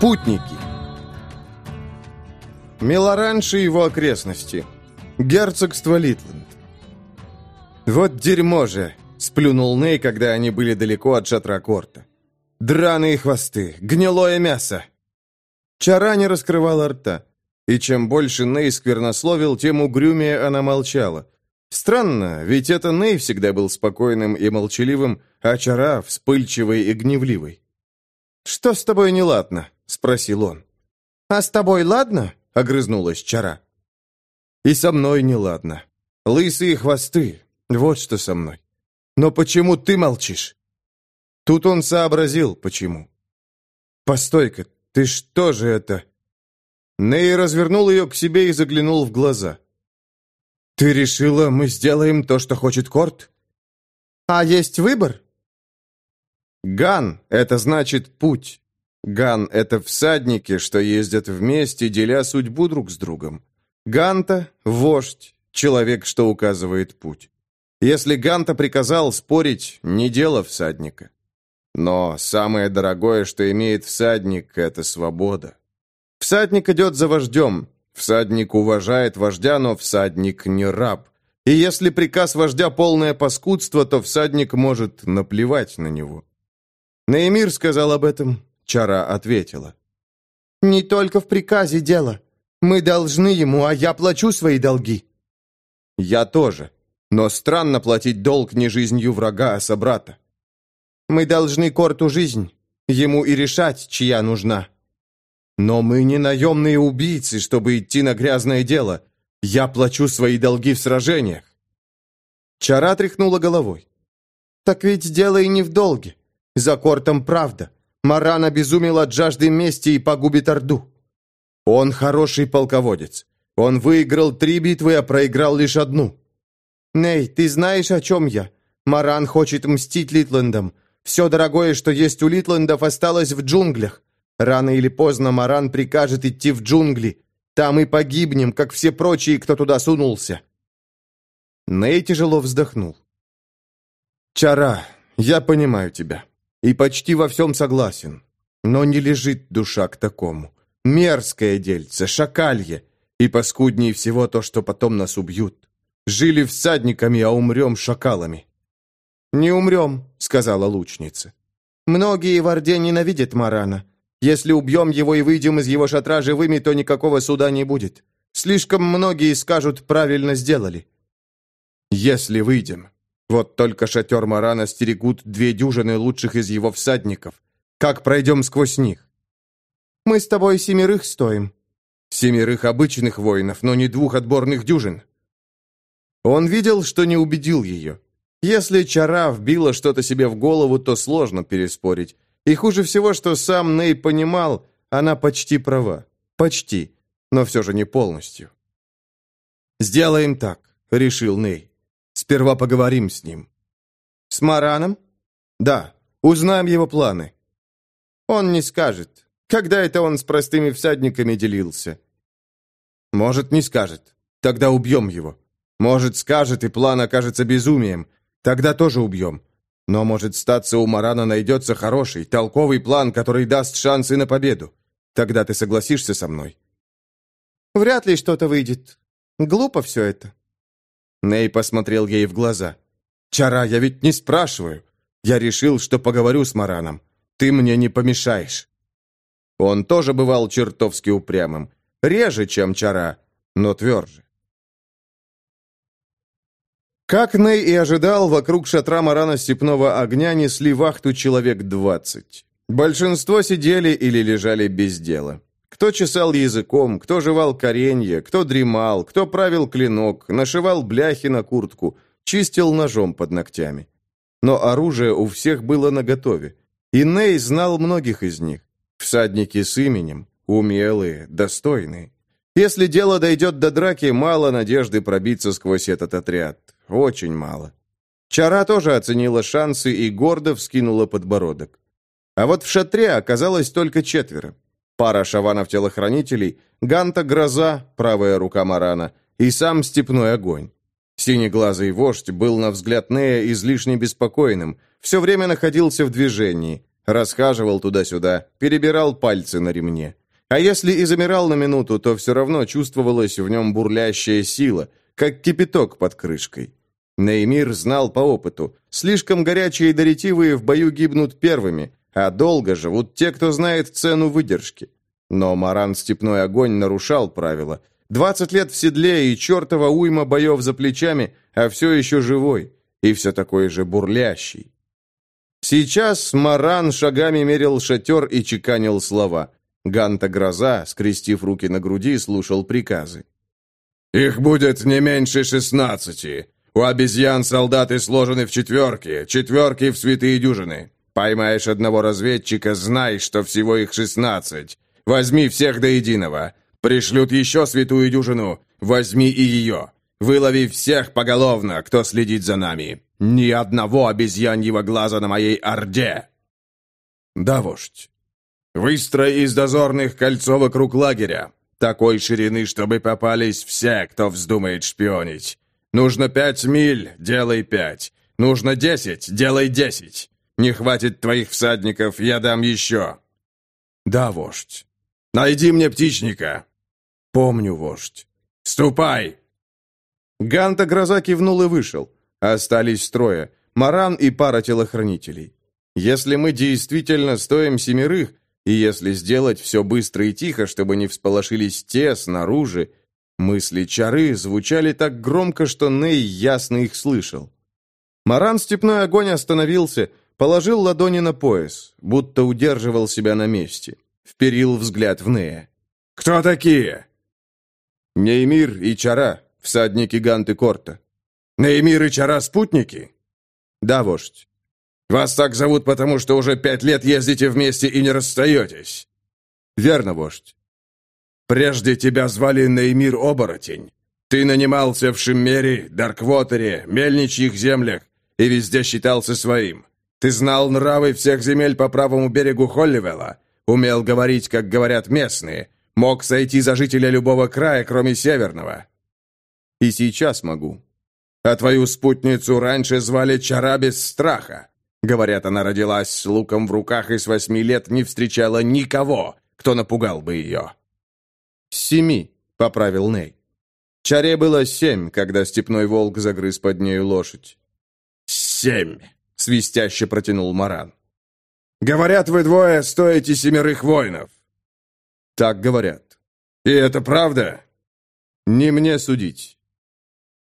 Путники. Мелоранж и его окрестности. Герцогство Литланд. «Вот дерьмо же!» — сплюнул Ней, когда они были далеко от шатра Корта. «Драные хвосты! Гнилое мясо!» Чара не раскрывала рта. И чем больше Ней сквернословил, тем угрюмее она молчала. Странно, ведь это Ней всегда был спокойным и молчаливым, а Чара — вспыльчивой и гневливой. «Что с тобой неладно?» — спросил он. «А с тобой ладно?» — огрызнулась Чара. «И со мной неладно. Лысые хвосты. Вот что со мной. Но почему ты молчишь?» Тут он сообразил, почему. «Постой-ка, ты что же это?» Ней развернул ее к себе и заглянул в глаза. «Ты решила, мы сделаем то, что хочет Корт?» «А есть выбор?» «Ган — это значит путь. Ган — это всадники, что ездят вместе, деля судьбу друг с другом. Ганта — вождь, человек, что указывает путь. Если Ганта приказал спорить, не дело всадника. Но самое дорогое, что имеет всадник, — это свобода. Всадник идет за вождем. Всадник уважает вождя, но всадник не раб. И если приказ вождя полное паскудство, то всадник может наплевать на него. Наимир сказал об этом, Чара ответила. «Не только в приказе дело. Мы должны ему, а я плачу свои долги». «Я тоже. Но странно платить долг не жизнью врага, а собрата». «Мы должны Корту жизнь. Ему и решать, чья нужна». «Но мы не наемные убийцы, чтобы идти на грязное дело. Я плачу свои долги в сражениях». Чара тряхнула головой. «Так ведь дело и не в долге. За Кортом правда. Маран обезумел от жажды мести и погубит Орду. Он хороший полководец. Он выиграл три битвы, а проиграл лишь одну. Ней, ты знаешь, о чем я? Маран хочет мстить Литландам. Все дорогое, что есть у Литландов, осталось в джунглях. Рано или поздно Маран прикажет идти в джунгли. Там и погибнем, как все прочие, кто туда сунулся. Ней тяжело вздохнул. «Чара, я понимаю тебя. И почти во всем согласен. Но не лежит душа к такому. Мерзкое дельце, шакалье. И паскуднее всего то, что потом нас убьют. Жили всадниками, а умрем шакалами. «Не умрем», — сказала лучница. «Многие в Орде ненавидят Марана. Если убьем его и выйдем из его шатра живыми, то никакого суда не будет. Слишком многие скажут, правильно сделали». «Если выйдем», вот только шатер Марана стерегут две дюжины лучших из его всадников. Как пройдем сквозь них? Мы с тобой семерых стоим. Семерых обычных воинов, но не двух отборных дюжин. Он видел, что не убедил ее. Если Чара вбила что-то себе в голову, то сложно переспорить. И хуже всего, что сам Ней понимал, она почти права. Почти, но все же не полностью. «Сделаем так», — решил Ней. Сперва поговорим с ним». «С Мараном?» «Да. Узнаем его планы». «Он не скажет. Когда это он с простыми всадниками делился?» «Может, не скажет. Тогда убьем его. Может, скажет, и план окажется безумием. Тогда тоже убьем. Но, может, статься у Марана найдется хороший, толковый план, который даст шансы на победу. Тогда ты согласишься со мной?» «Вряд ли что-то выйдет. Глупо все это». Ней посмотрел ей в глаза. «Чара, я ведь не спрашиваю. Я решил, что поговорю с Мараном. Ты мне не помешаешь». Он тоже бывал чертовски упрямым. Реже, чем Чара, но тверже. Как Ней и ожидал, вокруг шатра Марана Степного огня несли вахту человек двадцать. Большинство сидели или лежали без дела. Кто чесал языком, кто жевал коренье, кто дремал, кто правил клинок, нашивал бляхи на куртку, чистил ножом под ногтями. Но оружие у всех было наготове. И Ней знал многих из них. Всадники с именем, умелые, достойные. Если дело дойдет до драки, мало надежды пробиться сквозь этот отряд. Очень мало. Чара тоже оценила шансы и гордо вскинула подбородок. А вот в шатре оказалось только четверо. Пара шаванов-телохранителей, Ганта Гроза, правая рука Марана, и сам Степной Огонь. Синеглазый вождь был, на взгляд Нея, излишне беспокойным, все время находился в движении, Расхаживал туда-сюда, перебирал пальцы на ремне. А если и замирал на минуту, то все равно чувствовалась в нем бурлящая сила, как кипяток под крышкой. Неймир знал по опыту. Слишком горячие и доретивые в бою гибнут первыми, а долго живут те, кто знает цену выдержки. Но Маран Степной Огонь нарушал правила. Двадцать лет в седле и чертова уйма боев за плечами, а все еще живой. И все такой же бурлящий. Сейчас Маран шагами мерил шатер и чеканил слова. Ганта Гроза, скрестив руки на груди, слушал приказы. «Их будет не меньше шестнадцати. У обезьян солдаты сложены в четверки, четверки в святые дюжины. Поймаешь одного разведчика, знай, что всего их шестнадцать. Возьми всех до единого. Пришлют еще святую дюжину, возьми и ее. Вылови всех поголовно, кто следит за нами. Ни одного обезьяньего глаза на моей орде!» «Да, вождь. Выстрой из дозорных кольцо вокруг лагеря, такой ширины, чтобы попались все, кто вздумает шпионить. Нужно пять миль, делай пять. Нужно десять, делай десять. Не хватит твоих всадников, я дам еще. Да, вождь. Найди мне птичника. Помню, вождь. Ступай. Ганта Гроза кивнул и вышел. Остались трое. Маран и пара телохранителей. Если мы действительно стоим семерых, и если сделать все быстро и тихо, чтобы не всполошились те снаружи, Мысли чары звучали так громко, что Ней ясно их слышал. Маран Степной Огонь остановился, положил ладони на пояс, будто удерживал себя на месте. Вперил взгляд в Нея. «Кто такие?» «Неймир и Чара, всадники Ганты Корта». «Неймир и Чара спутники?» «Да, вождь». «Вас так зовут, потому что уже пять лет ездите вместе и не расстаетесь?» «Верно, вождь». Прежде тебя звали Неймир Оборотень. Ты нанимался в Шиммере, Дарквотере, Мельничьих землях и везде считался своим. Ты знал нравы всех земель по правому берегу Холливелла, умел говорить, как говорят местные, мог сойти за жителя любого края, кроме северного. И сейчас могу. А твою спутницу раньше звали Чара без страха. Говорят, она родилась с луком в руках и с восьми лет не встречала никого, кто напугал бы ее. «Семи», — поправил Ней. Чаре было семь, когда степной волк загрыз под нею лошадь. «Семь!» — свистяще протянул Маран. «Говорят, вы двое стоите семерых воинов». «Так говорят». «И это правда?» «Не мне судить».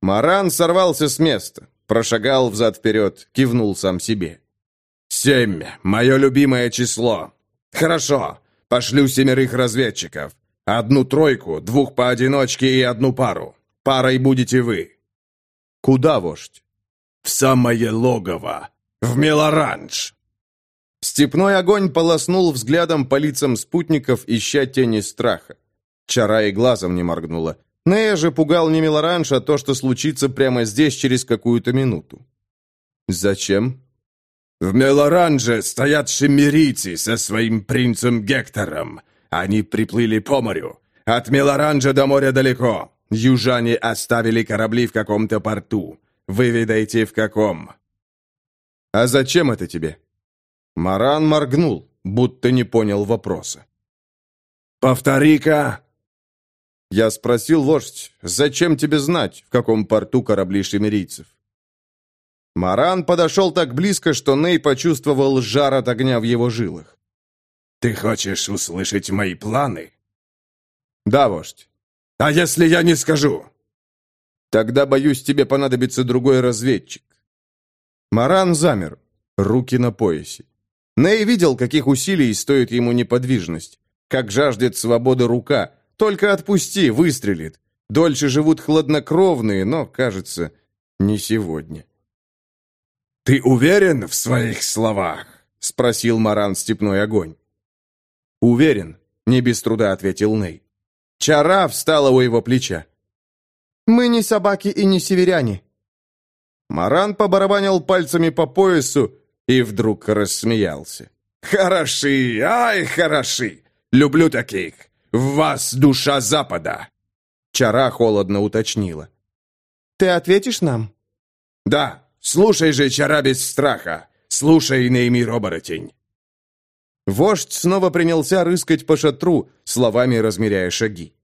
Маран сорвался с места, прошагал взад-вперед, кивнул сам себе. «Семь — мое любимое число. Хорошо, пошлю семерых разведчиков. Одну тройку, двух поодиночке и одну пару. Парой будете вы». «Куда, вождь?» «В самое логово. В Мелоранж». Степной огонь полоснул взглядом по лицам спутников, ища тени страха. Чара и глазом не моргнула. Нея же пугал не Мелоранж, а то, что случится прямо здесь через какую-то минуту. «Зачем?» «В Мелоранже стоят шемерийцы со своим принцем Гектором. Они приплыли по морю. От Мелоранжа до моря далеко. Южане оставили корабли в каком-то порту. Выведайте, в каком». «А зачем это тебе?» Маран моргнул, будто не понял вопроса. «Повтори-ка!» Я спросил вождь, зачем тебе знать, в каком порту корабли шемерийцев? Маран подошел так близко, что Ней почувствовал жар от огня в его жилах. «Ты хочешь услышать мои планы?» «Да, вождь». «А если я не скажу?» «Тогда, боюсь, тебе понадобится другой разведчик». Маран замер, руки на поясе. Ней видел, каких усилий стоит ему неподвижность, как жаждет свободы рука. Только отпусти, выстрелит. Дольше живут хладнокровные, но, кажется, не сегодня. «Ты уверен в своих словах?» — спросил Маран Степной Огонь. «Уверен», — не без труда ответил Ней. Чара встала у его плеча. «Мы не собаки и не северяне». Маран побарабанил пальцами по поясу и вдруг рассмеялся. «Хороши, ай, хороши! Люблю таких! В вас душа Запада!» Чара холодно уточнила. «Ты ответишь нам?» «Да, слушай же, Чара без страха! Слушай, Неймир Оборотень!» Вождь снова принялся рыскать по шатру, словами размеряя шаги.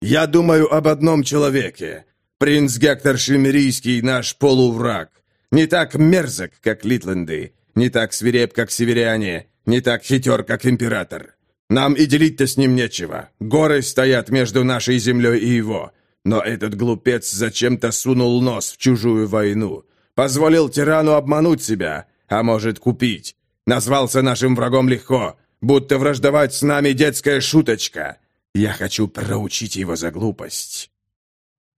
«Я думаю об одном человеке. Принц Гектор Шимерийский наш полувраг. Не так мерзок, как Литленды, не так свиреп, как северяне, не так хитер, как император. Нам и делить-то с ним нечего. Горы стоят между нашей землей и его. Но этот глупец зачем-то сунул нос в чужую войну. Позволил тирану обмануть себя, а может купить. Назвался нашим врагом легко, будто враждовать с нами детская шуточка. Я хочу проучить его за глупость».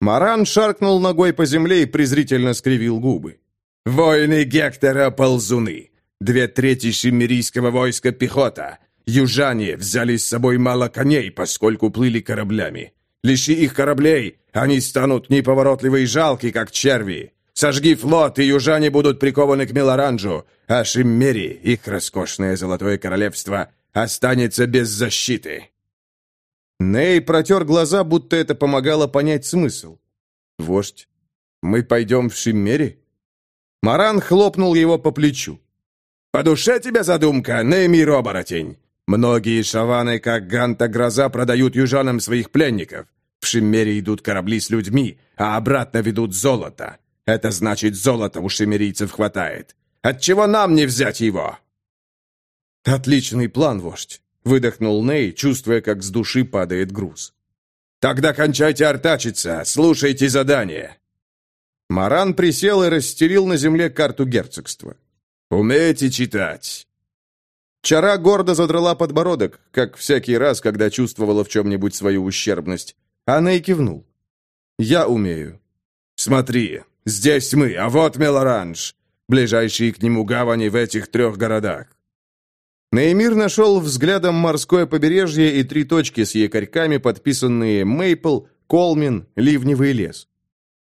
Маран шаркнул ногой по земле и презрительно скривил губы. «Воины Гектора — ползуны. Две трети шиммерийского войска — пехота. Южане взяли с собой мало коней, поскольку плыли кораблями. Лиши их кораблей, они станут неповоротливы и жалки, как черви. Сожги флот, и южане будут прикованы к Мелоранжу, а Шиммери, их роскошное золотое королевство, останется без защиты». Ней протер глаза, будто это помогало понять смысл. «Вождь, мы пойдем в Шиммери?» Маран хлопнул его по плечу. «По душе тебе задумка, Неймир оборотень. Многие шаваны, как Ганта Гроза, продают южанам своих пленников. В Шиммере идут корабли с людьми, а обратно ведут золото. Это значит, золота у шиммерийцев хватает. Отчего нам не взять его?» «Отличный план, вождь», — выдохнул Ней, чувствуя, как с души падает груз. «Тогда кончайте артачиться, слушайте задание». Маран присел и расстелил на земле карту герцогства. «Умеете читать?» Чара гордо задрала подбородок, как всякий раз, когда чувствовала в чем-нибудь свою ущербность. Она и кивнул. «Я умею». «Смотри, здесь мы, а вот Мелоранж. Ближайшие к нему гавани в этих трех городах». Неймир нашел взглядом морское побережье и три точки с якорьками, подписанные Мейпл, Колмин, Ливневый лес.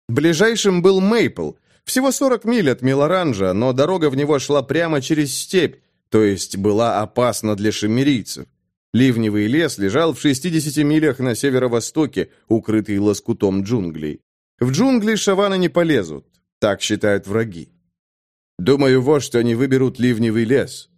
Ближайшим был Мейпл, всего 40 миль от Мелоранжа, но дорога в него шла прямо через степь, то есть была опасна для шемерийцев. Ливневый лес лежал в 60 милях на северо-востоке, укрытый лоскутом джунглей. В джунгли шаваны не полезут, так считают враги. Думаю, вот что они выберут ливневый лес.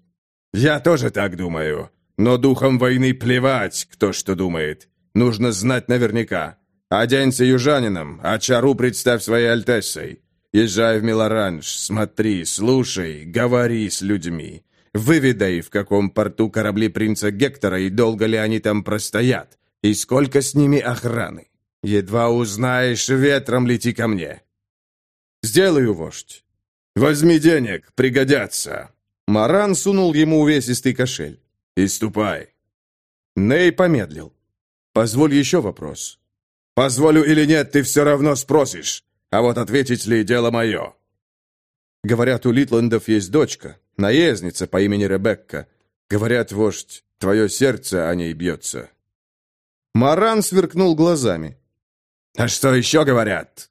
Я тоже так думаю. Но духом войны плевать, кто что думает. Нужно знать наверняка. Оденься южанином, а чару представь своей альтессой. Езжай в Милоранж, смотри, слушай, говори с людьми. Выведай, в каком порту корабли принца Гектора и долго ли они там простоят, и сколько с ними охраны. Едва узнаешь, ветром лети ко мне. Сделаю, вождь. Возьми денег, пригодятся. Маран сунул ему увесистый кошель. И ступай. Ней помедлил. Позволь еще вопрос. Позволю или нет, ты все равно спросишь. А вот ответить ли дело мое? Говорят, у Литландов есть дочка. Наездница по имени Ребекка. Говорят, вождь, твое сердце о ней бьется». Маран сверкнул глазами. «А что еще говорят?»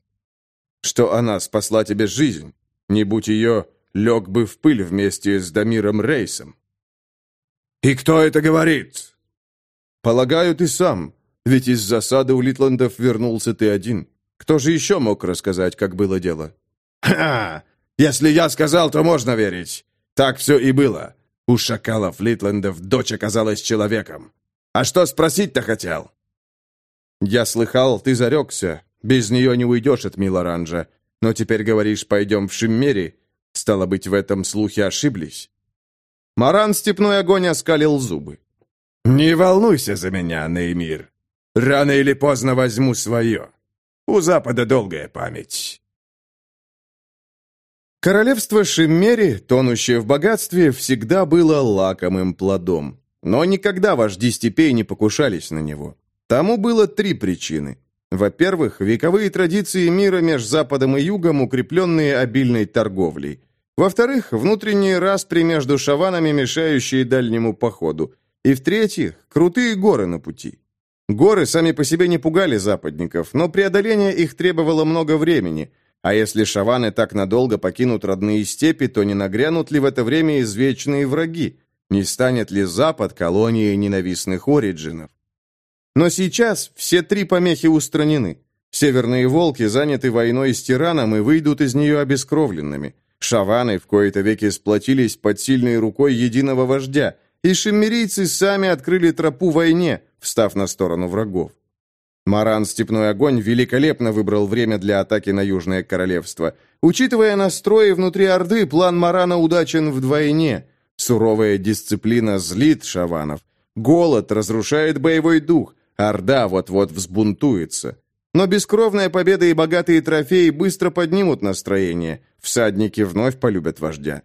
«Что она спасла тебе жизнь. Не будь ее, лег бы в пыль вместе с Дамиром Рейсом». «И кто это говорит?» «Полагаю, ты сам. Ведь из засады у Литландов вернулся ты один. Кто же еще мог рассказать, как было дело?» «Ха! Если я сказал, то можно верить. Так все и было. У шакалов Литлендов дочь оказалась человеком. А что спросить-то хотел?» «Я слыхал, ты зарекся. Без нее не уйдешь от Милоранжа. Но теперь говоришь, пойдем в Шиммери. Стало быть, в этом слухе ошиблись». Маран Степной Огонь оскалил зубы. «Не волнуйся за меня, Неймир. Рано или поздно возьму свое. У Запада долгая память. Королевство Шиммери, тонущее в богатстве, всегда было лакомым плодом. Но никогда вожди степей не покушались на него. Тому было три причины. Во-первых, вековые традиции мира между Западом и Югом, укрепленные обильной торговлей. Во-вторых, внутренние распри между шаванами, мешающие дальнему походу. И в-третьих, крутые горы на пути. Горы сами по себе не пугали западников, но преодоление их требовало много времени – а если шаваны так надолго покинут родные степи, то не нагрянут ли в это время извечные враги? Не станет ли Запад колонией ненавистных ориджинов? Но сейчас все три помехи устранены. Северные волки заняты войной с тираном и выйдут из нее обескровленными. Шаваны в кои-то веки сплотились под сильной рукой единого вождя, и шиммерийцы сами открыли тропу войне, встав на сторону врагов. Маран Степной Огонь великолепно выбрал время для атаки на Южное Королевство. Учитывая настрои внутри Орды, план Марана удачен вдвойне. Суровая дисциплина злит шаванов. Голод разрушает боевой дух. Орда вот-вот взбунтуется. Но бескровная победа и богатые трофеи быстро поднимут настроение. Всадники вновь полюбят вождя.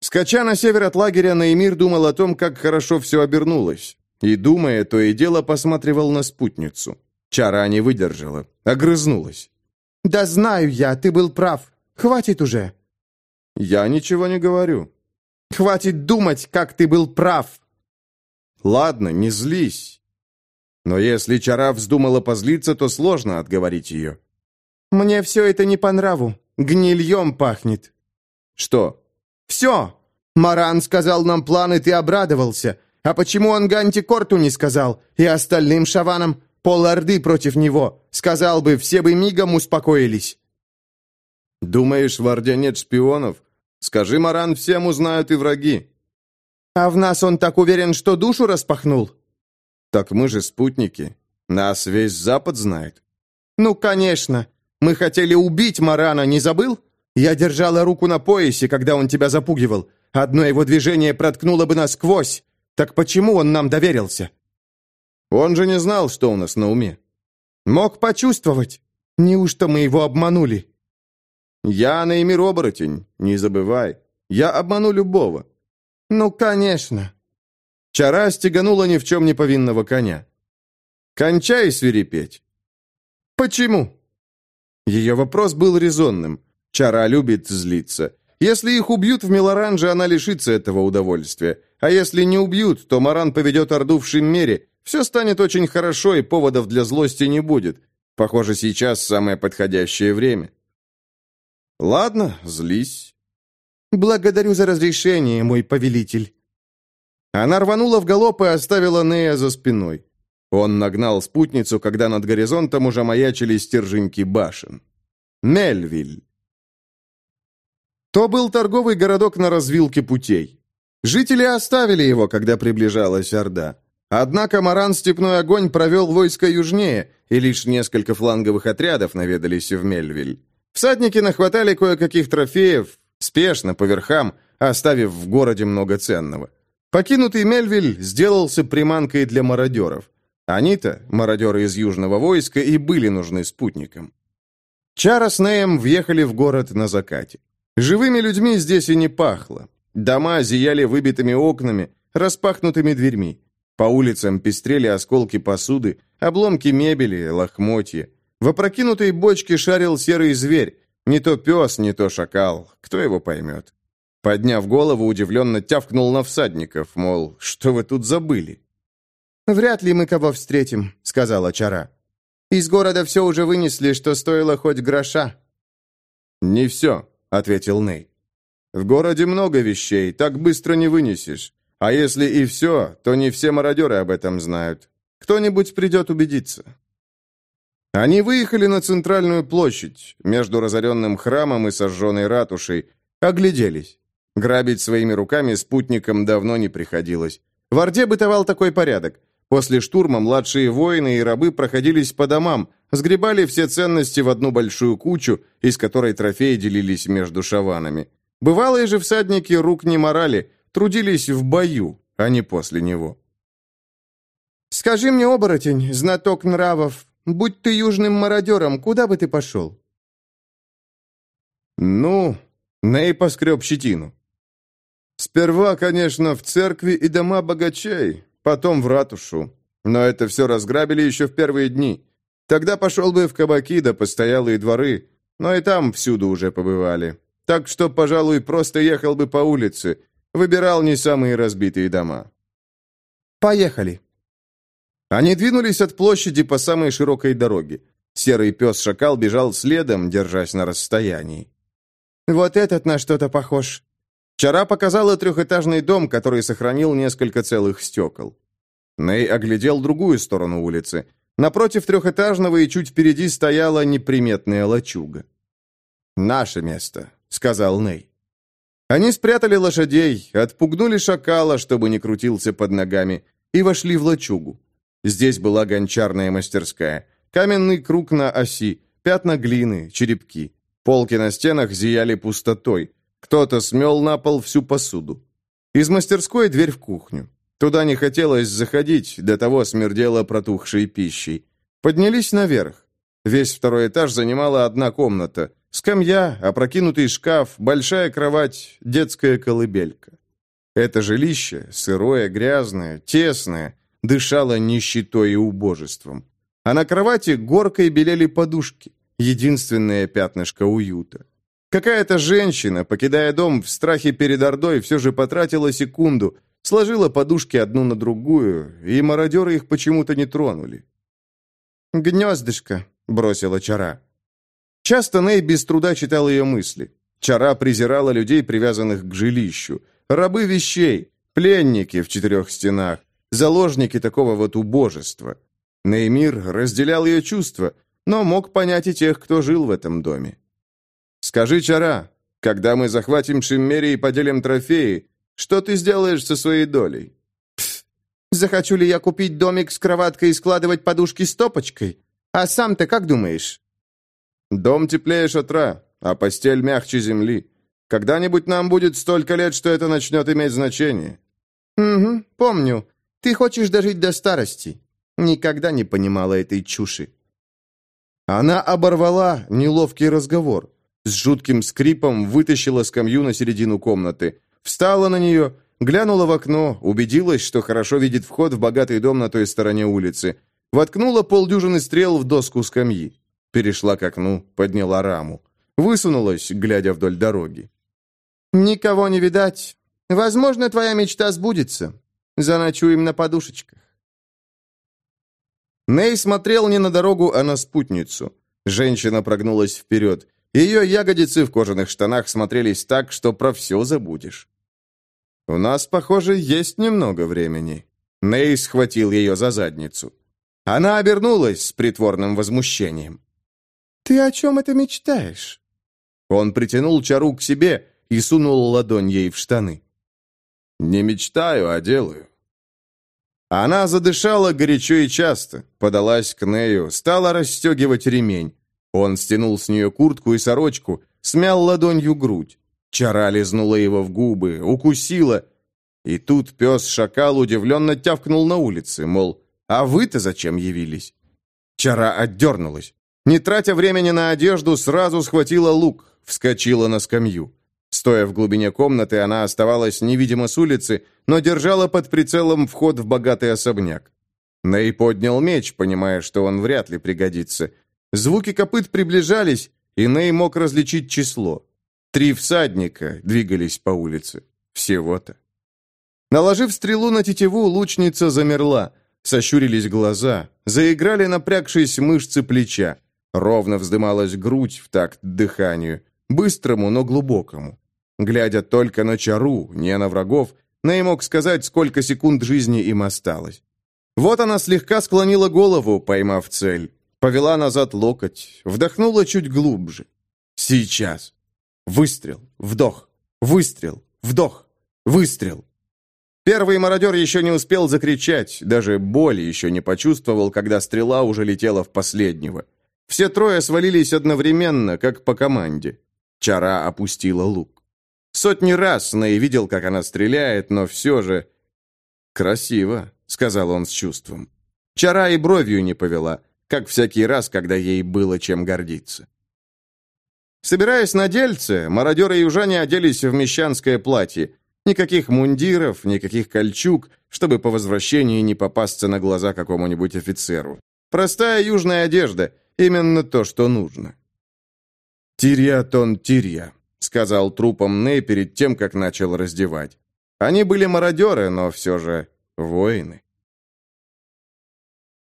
Скача на север от лагеря, Наимир думал о том, как хорошо все обернулось. И, думая, то и дело посматривал на спутницу. Чара не выдержала, огрызнулась. «Да знаю я, ты был прав. Хватит уже». «Я ничего не говорю». «Хватит думать, как ты был прав». «Ладно, не злись. Но если Чара вздумала позлиться, то сложно отговорить ее». «Мне все это не по нраву. Гнильем пахнет». «Что?» «Все. Маран сказал нам план, и ты обрадовался. А почему он Ганти Корту не сказал? И остальным шаванам? Пол Орды против него. Сказал бы, все бы мигом успокоились». «Думаешь, в Орде нет шпионов? Скажи, Маран, всем узнают и враги». «А в нас он так уверен, что душу распахнул?» «Так мы же спутники. Нас весь Запад знает». «Ну, конечно. Мы хотели убить Марана, не забыл? Я держала руку на поясе, когда он тебя запугивал. Одно его движение проткнуло бы насквозь. Так почему он нам доверился?» «Он же не знал, что у нас на уме». «Мог почувствовать. Неужто мы его обманули?» «Я Наимир оборотень, не забывай. Я обману любого». «Ну, конечно». Чара стеганула ни в чем не повинного коня. «Кончай свирепеть». «Почему?» Ее вопрос был резонным. Чара любит злиться. Если их убьют в Мелоранже, она лишится этого удовольствия. А если не убьют, то Маран поведет Орду в Шиммере. Все станет очень хорошо, и поводов для злости не будет. Похоже, сейчас самое подходящее время. Ладно, злись. Благодарю за разрешение, мой повелитель. Она рванула в галоп и оставила Нея за спиной. Он нагнал спутницу, когда над горизонтом уже маячили стерженьки башен. Мельвиль. То был торговый городок на развилке путей. Жители оставили его, когда приближалась Орда. Однако Маран Степной Огонь провел войско южнее, и лишь несколько фланговых отрядов наведались в Мельвиль. Всадники нахватали кое-каких трофеев, спешно, по верхам, оставив в городе много ценного. Покинутый Мельвиль сделался приманкой для мародеров. Они-то, мародеры из южного войска, и были нужны спутникам. Чара с Неем въехали в город на закате. Живыми людьми здесь и не пахло. Дома зияли выбитыми окнами, распахнутыми дверьми. По улицам пестрели осколки посуды, обломки мебели, лохмотья. В опрокинутой бочке шарил серый зверь. Не то пес, не то шакал. Кто его поймет? Подняв голову, удивленно тявкнул на всадников, мол, что вы тут забыли? «Вряд ли мы кого встретим», — сказала Чара. «Из города все уже вынесли, что стоило хоть гроша». «Не все», — ответил Ней. «В городе много вещей, так быстро не вынесешь. А если и все, то не все мародеры об этом знают. Кто-нибудь придет убедиться». Они выехали на центральную площадь, между разоренным храмом и сожженной ратушей, огляделись. Грабить своими руками спутникам давно не приходилось. В Орде бытовал такой порядок. После штурма младшие воины и рабы проходились по домам, сгребали все ценности в одну большую кучу, из которой трофеи делились между шаванами. Бывалые же всадники рук не морали, трудились в бою, а не после него. «Скажи мне, оборотень, знаток нравов, будь ты южным мародером, куда бы ты пошел?» «Ну...» — Ней поскреб щетину. «Сперва, конечно, в церкви и дома богачей, потом в ратушу. Но это все разграбили еще в первые дни. Тогда пошел бы в кабаки да постоялые дворы, но и там всюду уже побывали. Так что, пожалуй, просто ехал бы по улице, выбирал не самые разбитые дома. «Поехали». Они двинулись от площади по самой широкой дороге. Серый пес-шакал бежал следом, держась на расстоянии. «Вот этот на что-то похож», Чара показала трехэтажный дом, который сохранил несколько целых стекол. Ней оглядел другую сторону улицы. Напротив трехэтажного и чуть впереди стояла неприметная лачуга. «Наше место», — сказал Ней. Они спрятали лошадей, отпугнули шакала, чтобы не крутился под ногами, и вошли в лачугу. Здесь была гончарная мастерская, каменный круг на оси, пятна глины, черепки. Полки на стенах зияли пустотой. Кто-то смел на пол всю посуду. Из мастерской дверь в кухню. Туда не хотелось заходить, до того смердело протухшей пищей. Поднялись наверх. Весь второй этаж занимала одна комната. Скамья, опрокинутый шкаф, большая кровать, детская колыбелька. Это жилище, сырое, грязное, тесное, дышало нищетой и убожеством. А на кровати горкой белели подушки, единственное пятнышко уюта. Какая-то женщина, покидая дом в страхе перед Ордой, все же потратила секунду, сложила подушки одну на другую, и мародеры их почему-то не тронули. «Гнездышко», — бросила Чара. Часто Ней без труда читал ее мысли. Чара презирала людей, привязанных к жилищу. Рабы вещей, пленники в четырех стенах, заложники такого вот убожества. Неймир разделял ее чувства, но мог понять и тех, кто жил в этом доме. «Скажи, Чара, когда мы захватим Шиммери и поделим трофеи, что ты сделаешь со своей долей?» Пф, захочу ли я купить домик с кроваткой и складывать подушки стопочкой? А сам-то как думаешь? Дом теплее шатра, а постель мягче земли. Когда-нибудь нам будет столько лет, что это начнет иметь значение». «Угу, помню. Ты хочешь дожить до старости». Никогда не понимала этой чуши. Она оборвала неловкий разговор. С жутким скрипом вытащила скамью на середину комнаты. Встала на нее, глянула в окно, убедилась, что хорошо видит вход в богатый дом на той стороне улицы. Воткнула полдюжины стрел в доску скамьи. Перешла к окну, подняла раму. Высунулась, глядя вдоль дороги. «Никого не видать. Возможно, твоя мечта сбудется. Заночуем на подушечках». Ней смотрел не на дорогу, а на спутницу. Женщина прогнулась вперед. Ее ягодицы в кожаных штанах смотрелись так, что про все забудешь. «У нас, похоже, есть немного времени». Ней схватил ее за задницу. Она обернулась с притворным возмущением. «Ты о чем это мечтаешь?» Он притянул Чару к себе и сунул ладонь ей в штаны. «Не мечтаю, а делаю». Она задышала горячо и часто, подалась к Нею, стала расстегивать ремень. Он стянул с нее куртку и сорочку, смял ладонью грудь. Чара лизнула его в губы, укусила. И тут пес-шакал удивленно тявкнул на улице, мол, «А вы-то зачем явились?» Чара отдернулась. Не тратя времени на одежду, сразу схватила лук, вскочила на скамью. Стоя в глубине комнаты, она оставалась невидима с улицы, но держала под прицелом вход в богатый особняк. Ней поднял меч, понимая, что он вряд ли пригодится. Звуки копыт приближались, и Ней мог различить число. Три всадника двигались по улице. Всего-то. Наложив стрелу на тетиву, лучница замерла. Сощурились глаза, заиграли напрягшись мышцы плеча. Ровно вздымалась грудь в такт дыханию, быстрому, но глубокому. Глядя только на чару, не на врагов, Ней мог сказать, сколько секунд жизни им осталось. Вот она слегка склонила голову, поймав цель. Повела назад локоть, вдохнула чуть глубже. Сейчас. Выстрел, вдох, выстрел, вдох, выстрел. Первый мародер еще не успел закричать, даже боли еще не почувствовал, когда стрела уже летела в последнего. Все трое свалились одновременно, как по команде. Чара опустила лук. Сотни раз Ней видел, как она стреляет, но все же... «Красиво», — сказал он с чувством. Чара и бровью не повела, как всякий раз, когда ей было чем гордиться. Собираясь на дельце, мародеры и южане оделись в мещанское платье. Никаких мундиров, никаких кольчуг, чтобы по возвращении не попасться на глаза какому-нибудь офицеру. Простая южная одежда — Именно то, что нужно. «Тирья тон тирья», — сказал трупом Ней перед тем, как начал раздевать. Они были мародеры, но все же воины.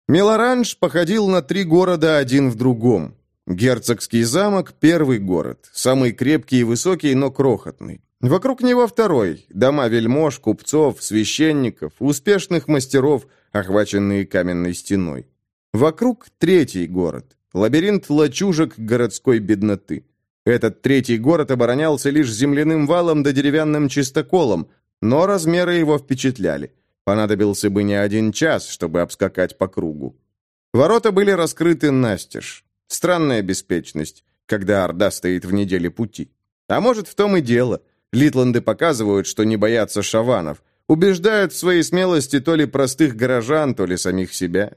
Мелоранж походил на три города один в другом. Герцогский замок – первый город, самый крепкий и высокий, но крохотный. Вокруг него второй – дома вельмож, купцов, священников, успешных мастеров, охваченные каменной стеной. Вокруг третий город, лабиринт лачужек городской бедноты. Этот третий город оборонялся лишь земляным валом да деревянным чистоколом, но размеры его впечатляли. Понадобился бы не один час, чтобы обскакать по кругу. Ворота были раскрыты настежь. Странная беспечность, когда Орда стоит в неделе пути. А может, в том и дело. Литланды показывают, что не боятся шаванов. Убеждают в своей смелости то ли простых горожан, то ли самих себя.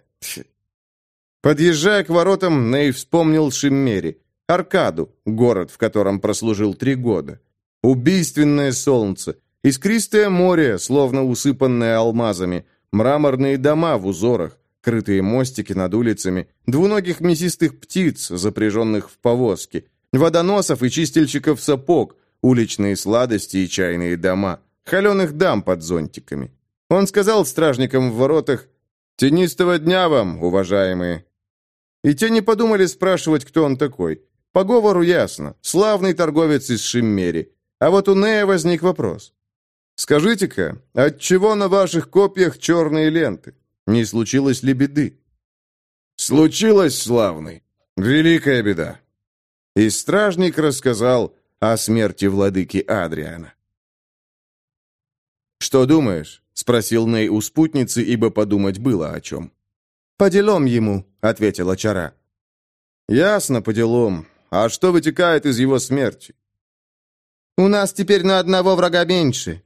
Подъезжая к воротам, Ней вспомнил Шиммери. Аркаду, город, в котором прослужил три года. Убийственное солнце, искристое море, словно усыпанное алмазами, мраморные дома в узорах, крытые мостики над улицами, двуногих мясистых птиц, запряженных в повозки, водоносов и чистильщиков сапог, уличные сладости и чайные дома, холеных дам под зонтиками. Он сказал стражникам в воротах «Тенистого дня вам, уважаемые!» И те не подумали спрашивать, кто он такой. По говору ясно. Славный торговец из Шиммери. А вот у Нея возник вопрос. «Скажите-ка, отчего на ваших копьях черные ленты? Не случилось ли беды?» «Случилось, славный. Великая беда». И стражник рассказал о смерти владыки Адриана. «Что думаешь?» — спросил Ней у спутницы, ибо подумать было о чем. «По делам ему», — ответила Чара. «Ясно, по делам. А что вытекает из его смерти? У нас теперь на одного врага меньше.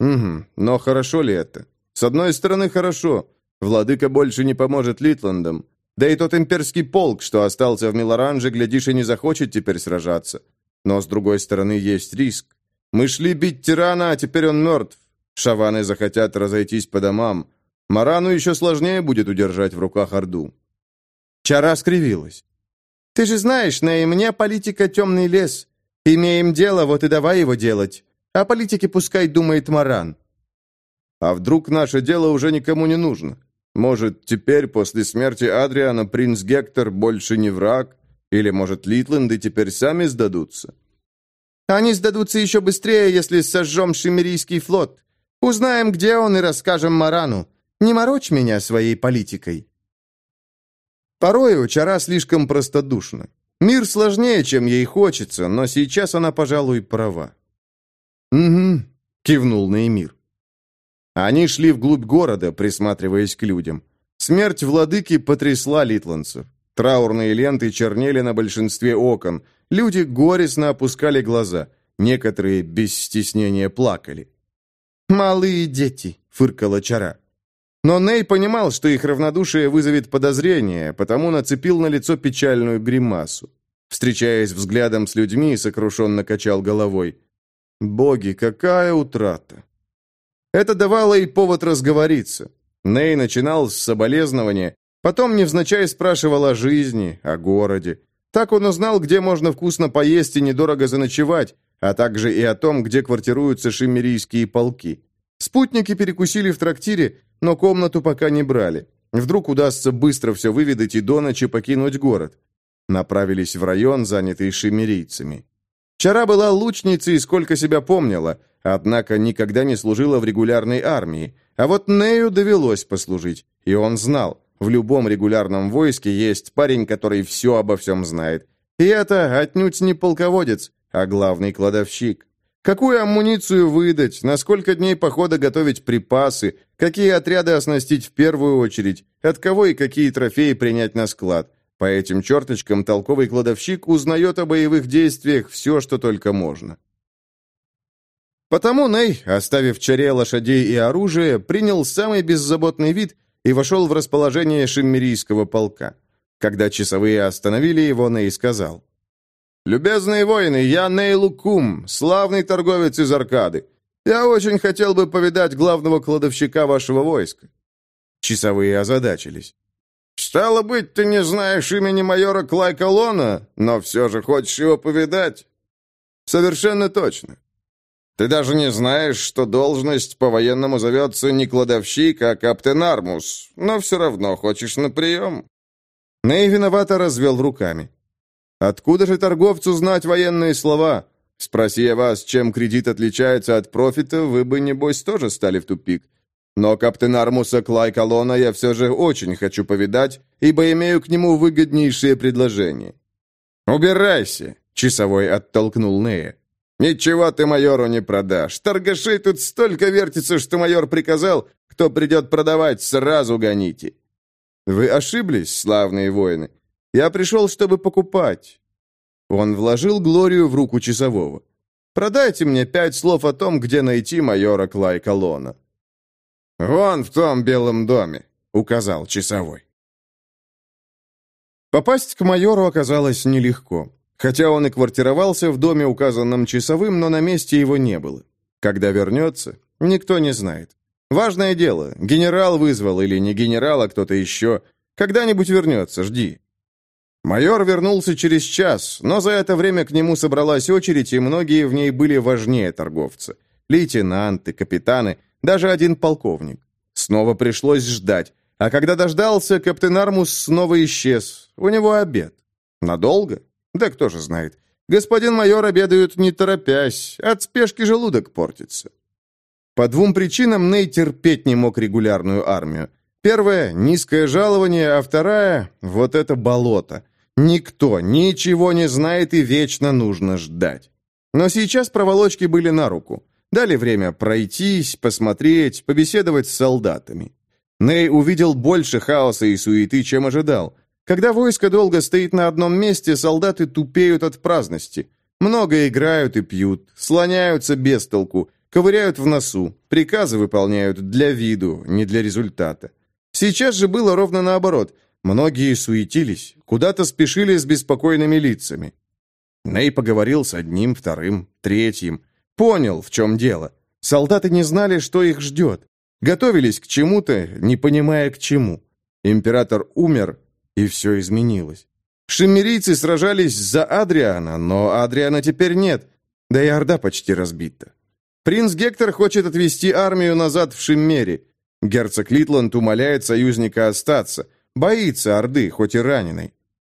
Угу, но хорошо ли это? С одной стороны, хорошо. Владыка больше не поможет Литландам. Да и тот имперский полк, что остался в Милоранже, глядишь, и не захочет теперь сражаться. Но с другой стороны, есть риск. Мы шли бить тирана, а теперь он мертв. Шаваны захотят разойтись по домам. Марану еще сложнее будет удержать в руках Орду. Чара скривилась. Ты же знаешь, на и мне политика темный лес. Имеем дело, вот и давай его делать. О политике пускай думает Маран. А вдруг наше дело уже никому не нужно? Может, теперь, после смерти Адриана, принц Гектор больше не враг? Или, может, Литленды теперь сами сдадутся? Они сдадутся еще быстрее, если сожжем Шимерийский флот. Узнаем, где он, и расскажем Марану. Не морочь меня своей политикой. Порою Чара слишком простодушна. Мир сложнее, чем ей хочется, но сейчас она, пожалуй, права. «Угу», — кивнул Наимир. Они шли вглубь города, присматриваясь к людям. Смерть владыки потрясла литландцев. Траурные ленты чернели на большинстве окон. Люди горестно опускали глаза. Некоторые без стеснения плакали. «Малые дети», — фыркала Чара. Но Ней понимал, что их равнодушие вызовет подозрение, потому нацепил на лицо печальную гримасу. Встречаясь взглядом с людьми, сокрушенно качал головой. «Боги, какая утрата!» Это давало и повод разговориться. Ней начинал с соболезнования, потом невзначай спрашивал о жизни, о городе. Так он узнал, где можно вкусно поесть и недорого заночевать, а также и о том, где квартируются шиммерийские полки. Спутники перекусили в трактире, но комнату пока не брали. Вдруг удастся быстро все выведать и до ночи покинуть город. Направились в район, занятый шимерийцами. Чара была лучницей, сколько себя помнила, однако никогда не служила в регулярной армии. А вот Нею довелось послужить, и он знал, в любом регулярном войске есть парень, который все обо всем знает. И это отнюдь не полководец, а главный кладовщик. Какую амуницию выдать, на сколько дней похода готовить припасы, какие отряды оснастить в первую очередь, от кого и какие трофеи принять на склад. По этим черточкам толковый кладовщик узнает о боевых действиях все, что только можно. Потому Ней, оставив чаре лошадей и оружие, принял самый беззаботный вид и вошел в расположение шиммерийского полка. Когда часовые остановили его, Ней сказал, «Любезные воины, я Нейлукум, славный торговец из Аркады. Я очень хотел бы повидать главного кладовщика вашего войска». Часовые озадачились. «Стало быть, ты не знаешь имени майора Клайколона, но все же хочешь его повидать?» «Совершенно точно. Ты даже не знаешь, что должность по-военному зовется не кладовщик, а каптен Армус, но все равно хочешь на прием». Ней виновато развел руками. Откуда же торговцу знать военные слова? Спроси я вас, чем кредит отличается от профита, вы бы, небось, тоже стали в тупик. Но каптен Армуса Клай Колона я все же очень хочу повидать, ибо имею к нему выгоднейшее предложение. «Убирайся!» Часовой оттолкнул Нея. «Ничего ты майору не продашь. Торгашей тут столько вертится, что майор приказал, кто придет продавать, сразу гоните». «Вы ошиблись, славные воины. Я пришел, чтобы покупать». Он вложил Глорию в руку часового. «Продайте мне пять слов о том, где найти майора Клай Колона». «Вон в том белом доме», — указал часовой. Попасть к майору оказалось нелегко. Хотя он и квартировался в доме, указанном часовым, но на месте его не было. Когда вернется, никто не знает. Важное дело, генерал вызвал или не генерал, а кто-то еще. Когда-нибудь вернется, жди. Майор вернулся через час, но за это время к нему собралась очередь, и многие в ней были важнее торговца. Лейтенанты, капитаны, даже один полковник. Снова пришлось ждать. А когда дождался, капитан Армус снова исчез. У него обед. Надолго? Да кто же знает. Господин майор обедают не торопясь, от спешки желудок портится. По двум причинам Ней терпеть не мог регулярную армию. Первая – низкое жалование, а вторая – вот это болото. Никто ничего не знает и вечно нужно ждать. Но сейчас проволочки были на руку. Дали время пройтись, посмотреть, побеседовать с солдатами. Ней увидел больше хаоса и суеты, чем ожидал. Когда войско долго стоит на одном месте, солдаты тупеют от праздности. Много играют и пьют, слоняются без толку, ковыряют в носу, приказы выполняют для виду, не для результата. Сейчас же было ровно наоборот. Многие суетились, куда-то спешили с беспокойными лицами. Ней поговорил с одним, вторым, третьим. Понял, в чем дело. Солдаты не знали, что их ждет. Готовились к чему-то, не понимая к чему. Император умер, и все изменилось. Шиммерийцы сражались за Адриана, но Адриана теперь нет, да и Орда почти разбита. Принц Гектор хочет отвести армию назад в Шиммере. Герцог Литланд умоляет союзника остаться, боится Орды, хоть и раненый.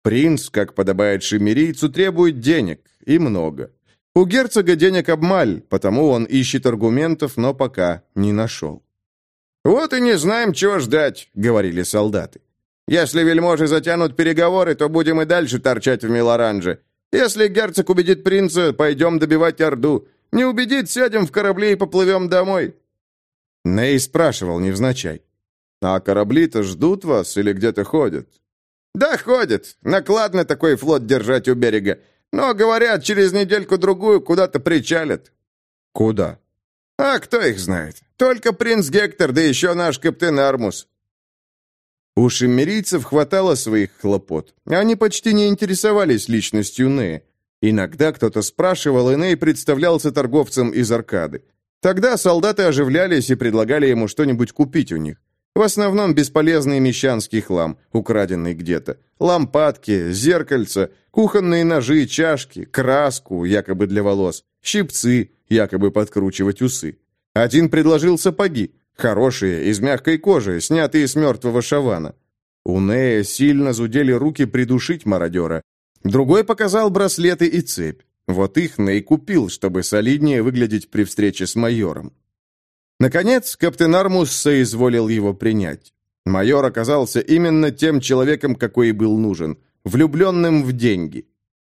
Принц, как подобает шиммерийцу, требует денег, и много. У герцога денег обмаль, потому он ищет аргументов, но пока не нашел. «Вот и не знаем, чего ждать», — говорили солдаты. Если вельможи затянут переговоры, то будем и дальше торчать в Милоранже. Если герцог убедит принца, пойдем добивать Орду. Не убедит, сядем в корабли и поплывем домой». Ней спрашивал невзначай. «А корабли-то ждут вас или где-то ходят?» «Да, ходят. Накладно такой флот держать у берега. Но, говорят, через недельку-другую куда-то причалят». «Куда?» «А кто их знает? Только принц Гектор, да еще наш капитан Армус. У шиммерийцев хватало своих хлопот. Они почти не интересовались личностью Нея. Иногда кто-то спрашивал, и Ней представлялся торговцем из Аркады. Тогда солдаты оживлялись и предлагали ему что-нибудь купить у них. В основном бесполезный мещанский хлам, украденный где-то. Лампадки, зеркальца, кухонные ножи, чашки, краску, якобы для волос, щипцы, якобы подкручивать усы. Один предложил сапоги, Хорошие, из мягкой кожи, снятые с мертвого шавана. У Нея сильно зудели руки придушить мародера. Другой показал браслеты и цепь. Вот их Ней купил, чтобы солиднее выглядеть при встрече с майором. Наконец, капитан Армус соизволил его принять. Майор оказался именно тем человеком, какой и был нужен, влюбленным в деньги.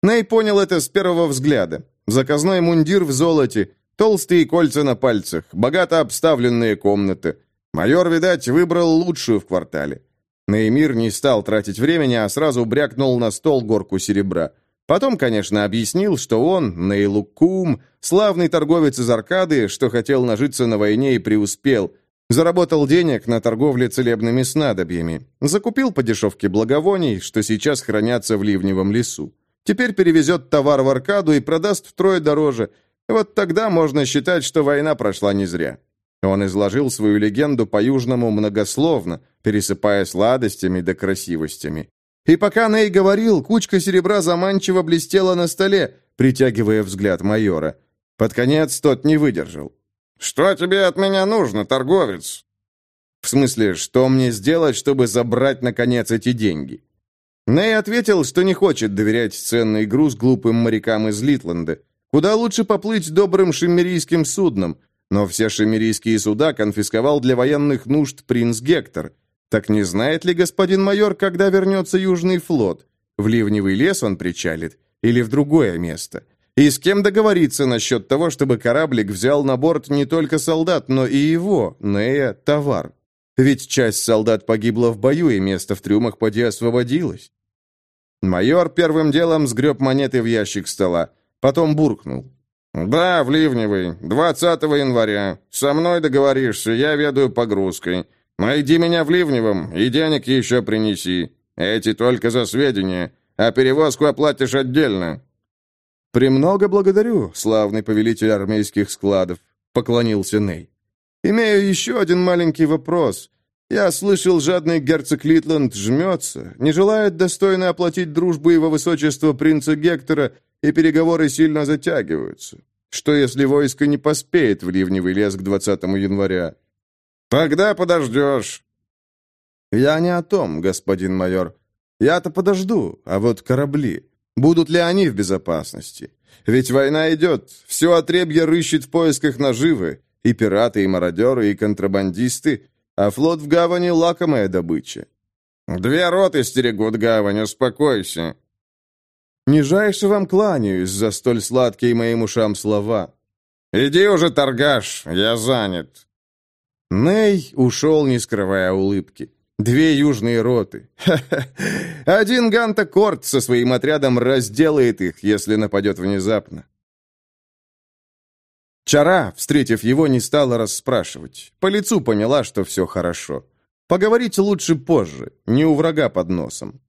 Ней понял это с первого взгляда. Заказной мундир в золоте, Толстые кольца на пальцах, богато обставленные комнаты. Майор, видать, выбрал лучшую в квартале. Наимир не стал тратить времени, а сразу брякнул на стол горку серебра. Потом, конечно, объяснил, что он, Нейлукум, славный торговец из Аркады, что хотел нажиться на войне и преуспел. Заработал денег на торговле целебными снадобьями. Закупил по дешевке благовоний, что сейчас хранятся в ливневом лесу. Теперь перевезет товар в Аркаду и продаст втрое дороже – вот тогда можно считать, что война прошла не зря. Он изложил свою легенду по-южному многословно, пересыпая сладостями да красивостями. И пока Ней говорил, кучка серебра заманчиво блестела на столе, притягивая взгляд майора. Под конец тот не выдержал. «Что тебе от меня нужно, торговец?» «В смысле, что мне сделать, чтобы забрать, наконец, эти деньги?» Ней ответил, что не хочет доверять ценный груз глупым морякам из Литланда. Куда лучше поплыть добрым шиммерийским судном, но все шиммерийские суда конфисковал для военных нужд принц Гектор. Так не знает ли господин майор, когда вернется Южный флот? В Ливневый лес он причалит. или в другое место. И с кем договориться насчет того, чтобы кораблик взял на борт не только солдат, но и его, Нея, товар. Ведь часть солдат погибла в бою, и место в трюмах поди освободилось. Майор первым делом сгреб монеты в ящик стола, потом буркнул. «Да, в Ливневый, 20 января. Со мной договоришься, я ведаю погрузкой. Найди меня в Ливневом и денег еще принеси. Эти только за сведения, а перевозку оплатишь отдельно». «Премного благодарю, славный повелитель армейских складов», — поклонился Ней. «Имею еще один маленький вопрос. Я слышал, жадный герцог Литланд жмется, не желает достойно оплатить дружбу его высочества принца Гектора, и переговоры сильно затягиваются. Что, если войско не поспеет в Ливневый лес к 20 января? Тогда подождешь. Я не о том, господин майор. Я-то подожду, а вот корабли. Будут ли они в безопасности? Ведь война идет, все отребье рыщет в поисках наживы, и пираты, и мародеры, и контрабандисты, а флот в гавани — лакомая добыча. Две роты стерегут гавань, успокойся. Нижайше вам кланяюсь за столь сладкие моим ушам слова. Иди уже, торгаш, я занят. Ней ушел, не скрывая улыбки. Две южные роты. Ха -ха. Один Ганта Корт со своим отрядом разделает их, если нападет внезапно. Чара, встретив его, не стала расспрашивать. По лицу поняла, что все хорошо. Поговорить лучше позже, не у врага под носом.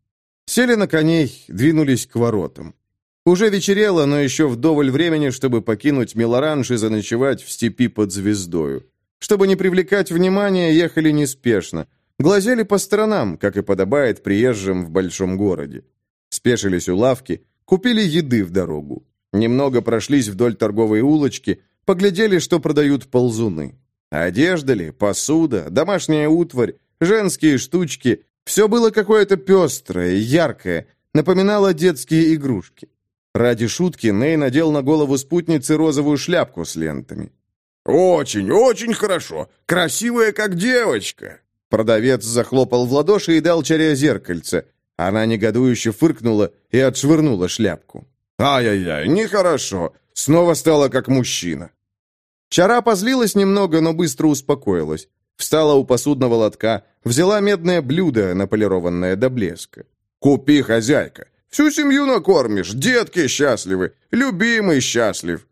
Сели на коней, двинулись к воротам. Уже вечерело, но еще вдоволь времени, чтобы покинуть Милоранж и заночевать в степи под звездою. Чтобы не привлекать внимания, ехали неспешно. Глазели по сторонам, как и подобает приезжим в большом городе. Спешились у лавки, купили еды в дорогу. Немного прошлись вдоль торговой улочки – Поглядели, что продают ползуны. Одежда ли, посуда, домашняя утварь, женские штучки. Все было какое-то пестрое, яркое, напоминало детские игрушки. Ради шутки Ней надел на голову спутницы розовую шляпку с лентами. «Очень, очень хорошо! Красивая, как девочка!» Продавец захлопал в ладоши и дал Чаре зеркальце. Она негодующе фыркнула и отшвырнула шляпку. «Ай-яй-яй, нехорошо. Снова стала как мужчина. Чара позлилась немного, но быстро успокоилась. Встала у посудного лотка, взяла медное блюдо, наполированное до блеска. «Купи, хозяйка! Всю семью накормишь, детки счастливы, любимый счастлив!»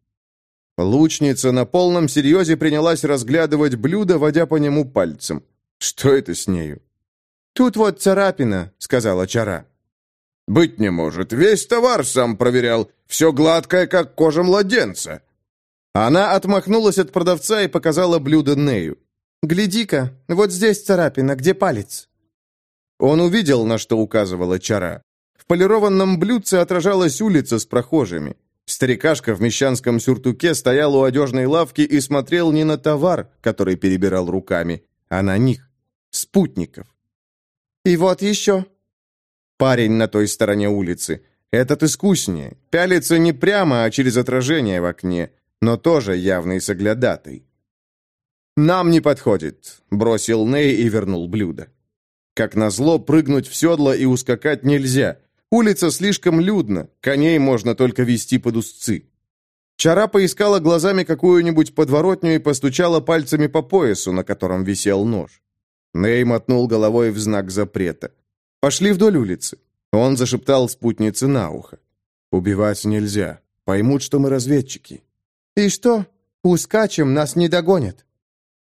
Лучница на полном серьезе принялась разглядывать блюдо, водя по нему пальцем. Что это с нею? «Тут вот царапина», — сказала Чара. «Быть не может. Весь товар сам проверял. Все гладкое, как кожа младенца». Она отмахнулась от продавца и показала блюдо Нею. «Гляди-ка, вот здесь царапина, где палец?» Он увидел, на что указывала чара. В полированном блюдце отражалась улица с прохожими. Старикашка в мещанском сюртуке стоял у одежной лавки и смотрел не на товар, который перебирал руками, а на них, спутников. «И вот еще». Парень на той стороне улицы. Этот искуснее. Пялится не прямо, а через отражение в окне но тоже явный соглядатый. «Нам не подходит», — бросил Ней и вернул блюдо. Как назло, прыгнуть в седло и ускакать нельзя. Улица слишком людна, коней можно только вести под узцы. Чара поискала глазами какую-нибудь подворотню и постучала пальцами по поясу, на котором висел нож. Ней мотнул головой в знак запрета. Пошли вдоль улицы. Он зашептал спутнице на ухо. «Убивать нельзя. Поймут, что мы разведчики». «И что? Ускачем, нас не догонят».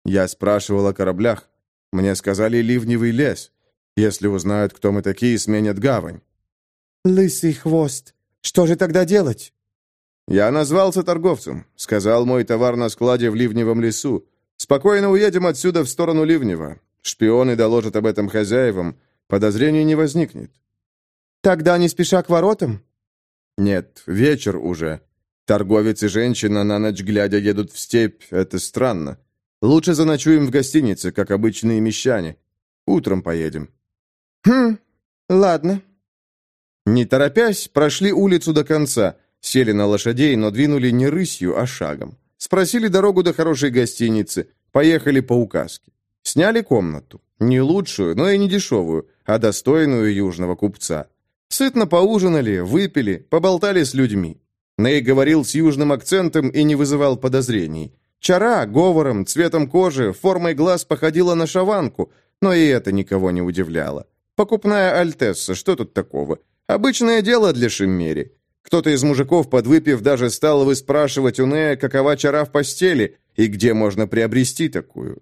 Я спрашивал о кораблях. Мне сказали ливневый лес. Если узнают, кто мы такие, сменят гавань. «Лысый хвост. Что же тогда делать?» Я назвался торговцем. Сказал мой товар на складе в ливневом лесу. Спокойно уедем отсюда в сторону Ливнева. Шпионы доложат об этом хозяевам. Подозрений не возникнет. Тогда не спеша к воротам? Нет, вечер уже. Торговец и женщина на ночь глядя едут в степь. Это странно. Лучше заночуем в гостинице, как обычные мещане. Утром поедем». «Хм, ладно». Не торопясь, прошли улицу до конца, сели на лошадей, но двинули не рысью, а шагом. Спросили дорогу до хорошей гостиницы, поехали по указке. Сняли комнату. Не лучшую, но и не дешевую, а достойную южного купца. Сытно поужинали, выпили, поболтали с людьми. Ней говорил с южным акцентом и не вызывал подозрений. Чара, говором, цветом кожи, формой глаз походила на шаванку, но и это никого не удивляло. Покупная Альтесса, что тут такого? Обычное дело для Шиммери. Кто-то из мужиков, подвыпив, даже стал выспрашивать у Нея, какова чара в постели и где можно приобрести такую.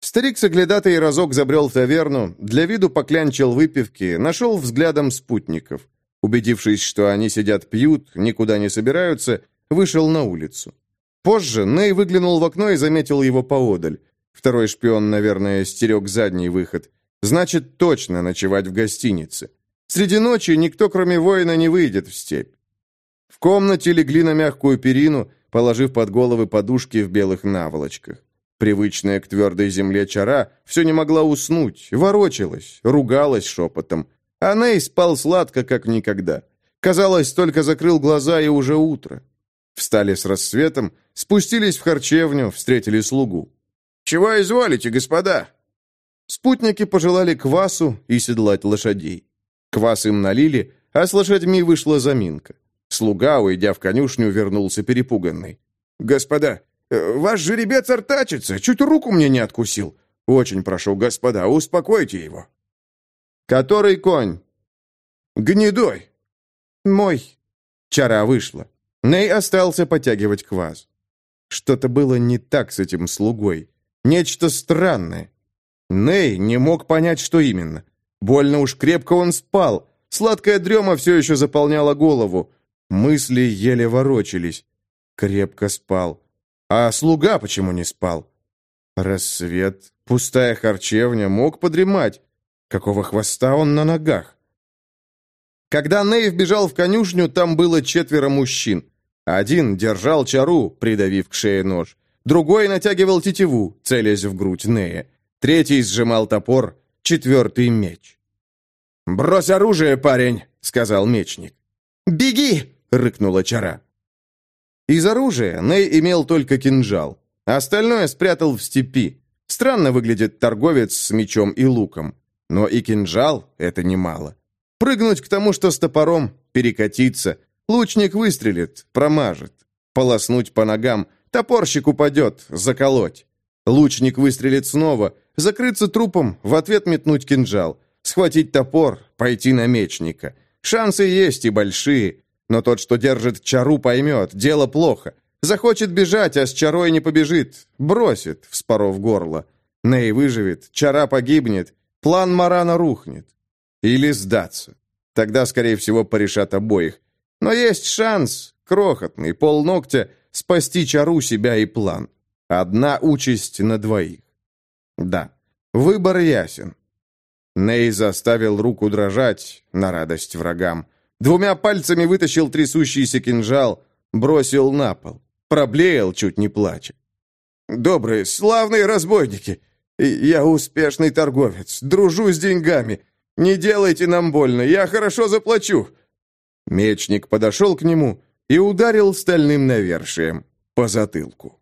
Старик соглядатый разок забрел в таверну, для виду поклянчил выпивки, нашел взглядом спутников. Убедившись, что они сидят пьют, никуда не собираются, вышел на улицу. Позже Ней выглянул в окно и заметил его поодаль. Второй шпион, наверное, стерег задний выход. Значит, точно ночевать в гостинице. Среди ночи никто, кроме воина, не выйдет в степь. В комнате легли на мягкую перину, положив под головы подушки в белых наволочках. Привычная к твердой земле чара все не могла уснуть, ворочалась, ругалась шепотом. А Ней спал сладко, как никогда. Казалось, только закрыл глаза, и уже утро. Встали с рассветом, спустились в харчевню, встретили слугу. «Чего изволите, господа?» Спутники пожелали квасу и седлать лошадей. Квас им налили, а с лошадьми вышла заминка. Слуга, уйдя в конюшню, вернулся перепуганный. «Господа, э, ваш жеребец артачится, чуть руку мне не откусил. Очень прошу, господа, успокойте его». «Который конь?» «Гнедой». «Мой». Чара вышла. Ней остался потягивать квас. Что-то было не так с этим слугой. Нечто странное. Ней не мог понять, что именно. Больно уж крепко он спал. Сладкая дрема все еще заполняла голову. Мысли еле ворочались. Крепко спал. А слуга почему не спал? Рассвет, пустая харчевня, мог подремать. Какого хвоста он на ногах? Когда Нейв бежал в конюшню, там было четверо мужчин. Один держал чару, придавив к шее нож. Другой натягивал тетиву, целясь в грудь Нея. Третий сжимал топор, четвертый — меч. «Брось оружие, парень!» — сказал мечник. «Беги!» — рыкнула чара. Из оружия Ней имел только кинжал. Остальное спрятал в степи. Странно выглядит торговец с мечом и луком. Но и кинжал — это немало. Прыгнуть к тому, что с топором, перекатиться. Лучник выстрелит, промажет. Полоснуть по ногам. Топорщик упадет, заколоть. Лучник выстрелит снова. Закрыться трупом, в ответ метнуть кинжал. Схватить топор, пойти на мечника. Шансы есть и большие. Но тот, что держит чару, поймет, дело плохо. Захочет бежать, а с чарой не побежит. Бросит, вспоров горло. Ней выживет, чара погибнет. План Марана рухнет. Или сдаться. Тогда, скорее всего, порешат обоих. Но есть шанс, крохотный, полногтя, спасти чару, себя и план. Одна участь на двоих. Да, выбор ясен. Ней заставил руку дрожать на радость врагам. Двумя пальцами вытащил трясущийся кинжал, бросил на пол. Проблеял, чуть не плача. «Добрые, славные разбойники! Я успешный торговец, дружу с деньгами. Не делайте нам больно, я хорошо заплачу!» Мечник подошел к нему и ударил стальным навершием по затылку.